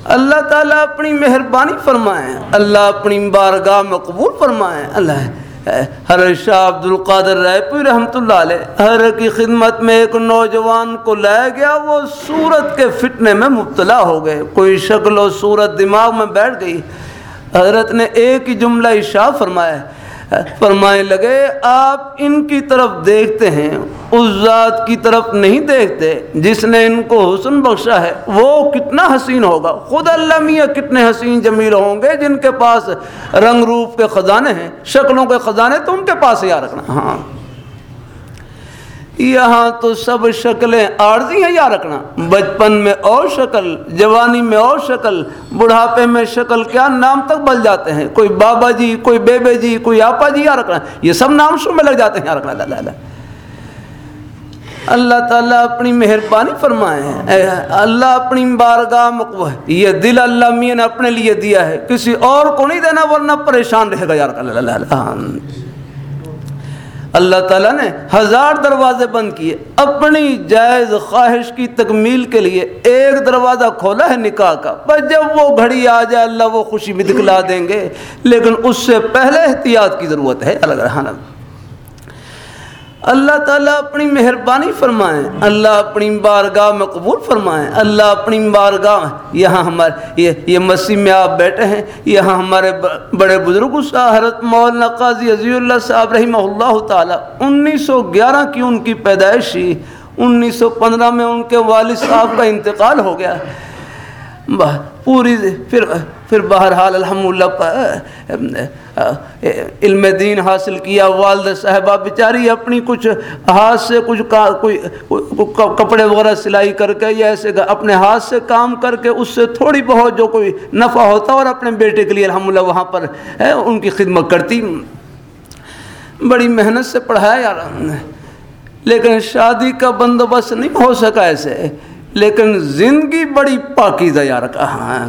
اللہ تعالیٰ اپنی مہربانی فرمائیں اللہ اپنی بارگاہ میں قبول فرمائیں اللہ حضرت شاہ عبد القادر رائے پوری رحمۃ اللہ علیہ، ہر کی خدمت میں ایک نوجوان کو لایا گیا، وہ صورت کے فتنے میں مبتلا ہو گئے۔ کوئی شکل و صورت دماغ میں بیٹھ گئی۔ حضرت نے ایک ہی جملہ اشاع فرمایا فرمائے لگے، آپ ان کی طرف دیکھتے ہیں، اس ذات کی طرف نہیں دیکھتے، جس نے ان کو حسن بخشا ہے، وہ کتنا حسین ہوگا؟ خود اللہ میاں کتنے حسین جمیل ہوں گے، جن کے پاس رنگ روپ کے خزانے ہیں، شکلوں کے خزانے تو ان کے پاس یا رکھنا۔ ہاں۔ یہاں تو سب شکلیں عارضی ہیں یا رکھنا؟ بچپن میں اور شکل، جوانی میں اور شکل، بڑھاپے میں شکل، کیا نام تک بل جاتے ہیں؟ کوئی بابا جی کوئی بیبے جی کوئی آپا جی یا رکھنا؟ یہ سب نام شو میں لگ جاتے ہیں یا رکھنا؟ اللہ اللہ تعالیٰ اپنی مہربانی فرمائے۔ اللہ اپنی بارگاہ یہ دل اللہ میاں نے اپنے لیے دیا ہے۔ کسی اور کو نہیں دینا ورنہ پریشان رہے گا یار اللہ اللہ تعالیٰ نے ہزار دروازے بند کیے، اپنی جائز خواہش کی تکمیل کے لیے ایک دروازہ کھولا ہے نکاح کا۔ پر جب وہ گھڑی آ جائے، اللہ وہ خوشی بھی دکھلا دیں گے۔ لیکن اس سے پہلے احتیاط کی ضرورت ہے۔ الگ رہنا اللہ تعالیٰ اپنی مہربانی فرمائیں اللہ اپنی بارگاہ میں قبول فرمائیں اللہ اپنی بارگاہ، یہاں ہمارے یہ یہ مسیح میں آپ بیٹھے ہیں، یہاں ہمارے بڑے بزرگ حضرت مولانا قاضی عزی اللہ صاحب رحمہ اللہ تعالیٰ انیس سو گیارہ کی ان کی پیدائشی انیس سو پندرہ میں ان کے والد صاحب کا انتقال ہو گیا۔ پوری پھر پھر بہرحال الحمد للہ علم دین حاصل کیا والد صاحبہ بیچاری اپنی کچھ ہاتھ سے کچھ کوئی کپڑے وغیرہ سلائی کر کے یا ایسے اپنے ہاتھ سے کام کر کے اس سے تھوڑی بہت جو کوئی نفع ہوتا اور اپنے بیٹے کے لیے الحمد للہ وہاں پر ان کی خدمت کرتی۔ بڑی محنت سے پڑھایا۔ یار لیکن شادی کا بندوبست نہیں ہو سکا ایسے۔ لیکن زندگی بڑی پاکیزہ یار کہاں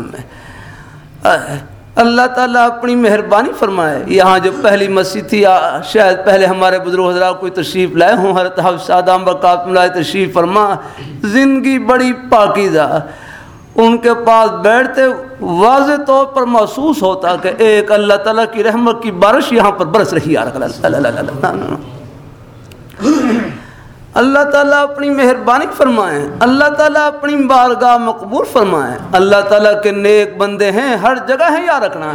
اللہ تعالیٰ اپنی مہربانی فرمائے۔ یہاں جو پہلی مسجد تھی شاید پہلے ہمارے بزرگ حضرات کوئی تشریف لائے ہوں، حضرت حفصادام بکات ملائے تشریف فرما۔ زندگی بڑی پاکیزہ۔ ان کے پاس بیٹھتے واضح طور پر محسوس ہوتا کہ ایک اللہ تعالیٰ کی رحمت کی بارش یہاں پر برس رہی ہے۔ اللہ تعالیٰ اپنی مہربانی فرمائیں اللہ تعالیٰ اپنی بارگاہ مقبول فرمائیں اللہ تعالیٰ کے نیک بندے ہیں، ہر جگہ ہیں یا رکھنا۔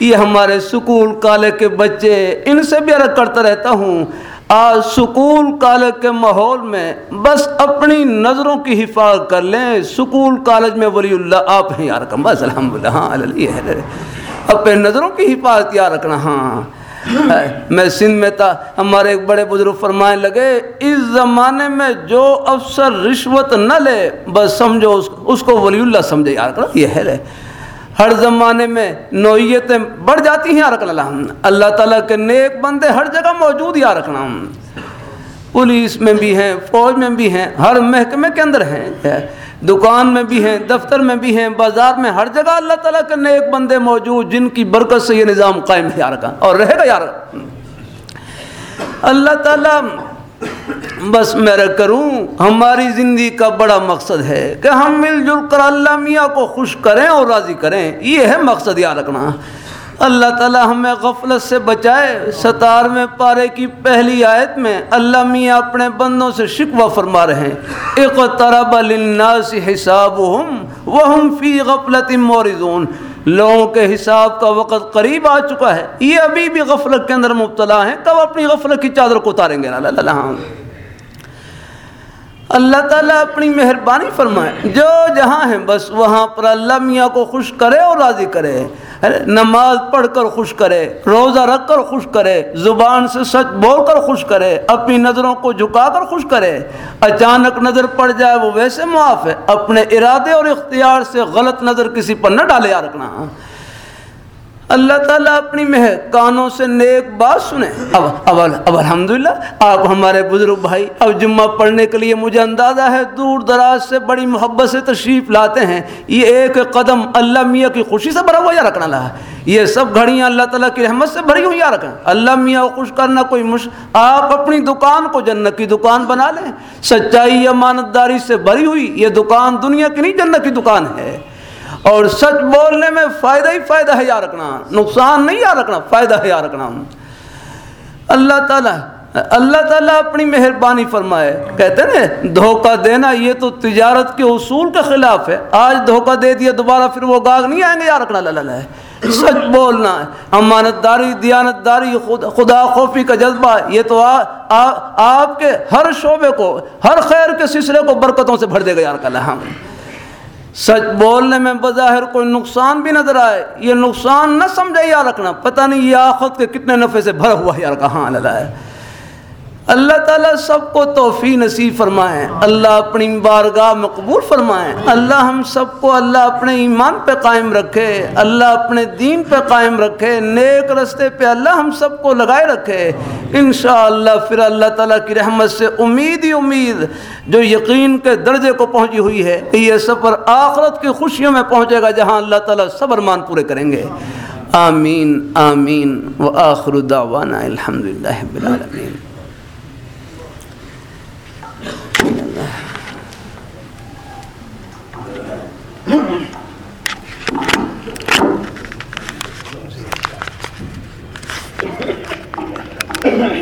یہ ہمارے سکول کالج کے بچے، ان سے بھی عرق کرتا رہتا ہوں۔ آج سکول کالج کے ماحول میں بس اپنی نظروں کی حفاظت کر لیں۔ سکول کالج میں ولی اللہ آپ ہیں یا رکھنا بس الحمد للہ ہاں اپنے نظروں کی حفاظت یا رکھنا ہاں۔ میں سندھ میں تھا، ہمارے ایک بڑے بزرگ فرمائے لگے، اس زمانے میں جو افسر رشوت نہ لے، بس سمجھو اس کو ولی اللہ سمجھے یار یہ ہے ہر زمانے میں نوعیتیں بڑھ جاتی ہیں یار اللہ اللہ تعالیٰ کے نیک بندے ہر جگہ موجود یا رکھنا پولیس میں بھی ہیں، فوج میں بھی ہیں، ہر محکمے کے اندر ہیں۔ دکان میں بھی ہیں، دفتر میں بھی ہیں، بازار میں ہر جگہ اللہ تعالیٰ کے نیک بندے موجود، جن کی برکت سے یہ نظام قائم ہے یار کا۔ اور رہے گا یار اللہ تعالیٰ، بس میرا کروں، ہماری زندگی کا بڑا مقصد ہے کہ ہم مل جل کر اللہ میاں کو خوش کریں اور راضی کریں۔ یہ ہے مقصد یاد رکھنا اللہ تعالی ہمیں غفلت سے بچائے، ستار میں پارے کی پہلی آیت میں اللہ میاں اپنے بندوں سے شکوہ فرما رہے ہیں۔ اقترب للناس حسابهم وهم في غفلت مورزون لوگوں کے حساب کا وقت قریب آ چکا ہے۔ یہ ابھی بھی غفلت کے اندر مبتلا ہیں کب اپنی غفلت کی چادر کو اتاریں گے۔ اللہ اللہ تعالیٰ اپنی مہربانی فرمائے۔ جو جہاں ہیں بس وہاں پر اللہ میاں کو خوش کرے اور راضی کرے۔ نماز پڑھ کر خوش کرے، روزہ رکھ کر خوش کرے، زبان سے سچ بول کر خوش کرے، اپنی نظروں کو جھکا کر خوش کرے۔ اچانک نظر پڑ جائے وہ ویسے معاف ہے۔ اپنے ارادے اور اختیار سے غلط نظر کسی پر نہ ڈالے یا رکھنا۔ اللہ تعالیٰ اپنی مہر کانوں سے نیک بات سنیں اب اب اب الحمدللہ، آپ ہمارے بزرگ بھائی، اب جمعہ پڑھنے کے لیے مجھے اندازہ ہے، دور دراز سے بڑی محبت سے تشریف لاتے ہیں۔ یہ ایک قدم اللہ میاں کی خوشی سے بھرا ہوا یا رکھنا لا۔ یہ سب گھڑیاں اللہ تعالیٰ کی رحمت سے بھری ہوئی یا رکھنا۔ اللہ میاں کو خوش کرنا کوئی مش آپ اپنی دکان کو جنت کی دکان بنا لیں۔ سچائی امانت داری سے بھری ہوئی، یہ دکان دنیا کی نہیں، جنت کی دکان ہے۔ اور سچ بولنے میں فائدہ ہی فائدہ ہے یا رکھنا، نقصان نہیں یا رکھنا، فائدہ ہے یا رکھنا۔ اللہ تعالیٰ اللہ تعالیٰ اپنی مہربانی فرمائے۔ کہتے ہیں دھوکہ دینا یہ تو تجارت کے اصول کے خلاف ہے۔ آج دھوکہ دے دیا، دوبارہ پھر وہ گاگ نہیں آئیں گے، یا رکھنا اللہ ہے سچ بولنا ہے۔ امانت داری دیانت داری خدا خوفی کا جذبہ یہ تو آپ کے ہر شعبے کو، ہر خیر کے سلسلے کو برکتوں سے بھر دے گا، یا رکھ سچ بولنے میں بظاہر کوئی نقصان بھی نظر آئے، یہ نقصان نہ سمجھے یا رکھنا، پتہ نہیں یہ آخت کے کتنے نفع سے بھرا ہوا یار کہاں لگا ہے؟ اللہ تعالیٰ سب کو توفی نصیب فرمائیں اللہ اپنی بارگاہ مقبول فرمائیں اللہ ہم سب کو اللہ اپنے ایمان پہ قائم رکھے۔ اللہ اپنے دین پہ قائم رکھے۔ نیک رستے پہ اللہ ہم سب کو لگائے رکھے۔ انشاءاللہ پھر اللہ تعالیٰ کی رحمت سے امید ہی امید جو یقین کے درجے کو پہنچی ہوئی ہے کہ یہ سفر آخرت کی خوشیوں میں پہنچے گا جہاں اللہ تعالیٰ صبر مان پورے کریں گے۔ آمین آمین۔ و آخر دعوانا الحمدللہ بالعالمین Ugh.